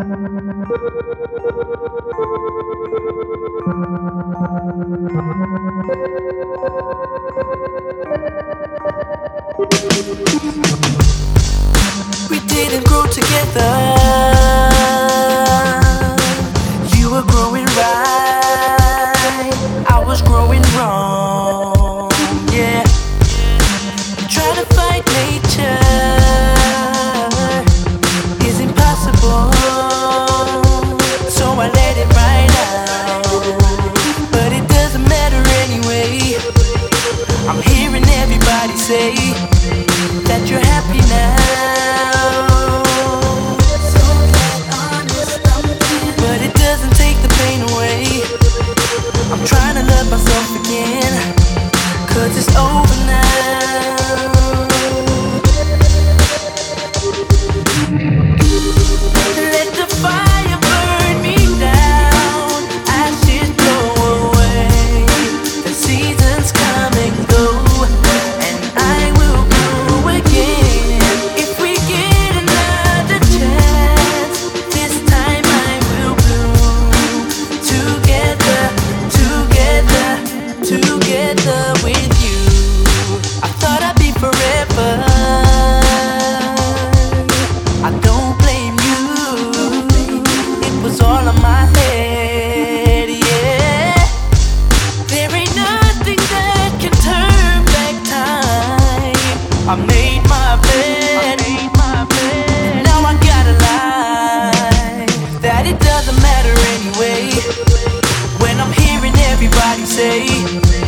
We didn't grow together. Everybody say that you're happy now. But it doesn't take the pain away. I'm trying to love myself again. Cause it's over now. Let the fire burn me down. Ashes blow away. The seasons come together with you. I thought I'd be forever. I don't blame you. It was all on my head, yeah. There ain't nothing that can turn back time. I made my bed. Now I gotta lie that it doesn't matter anyway. When I'm hearing everybody say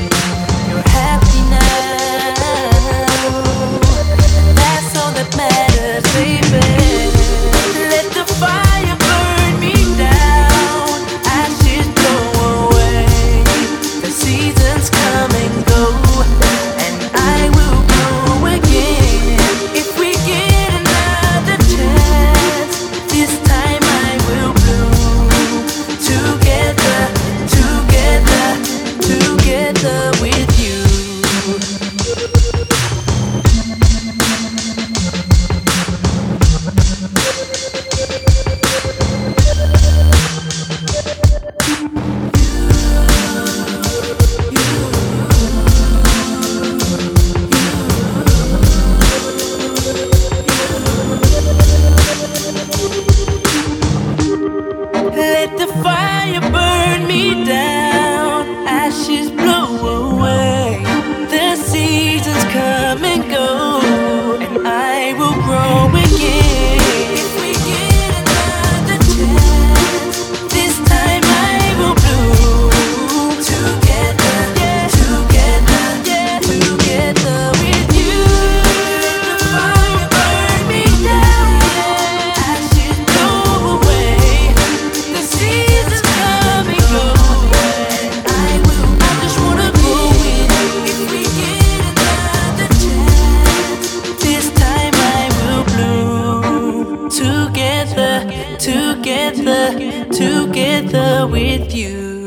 together, together with you.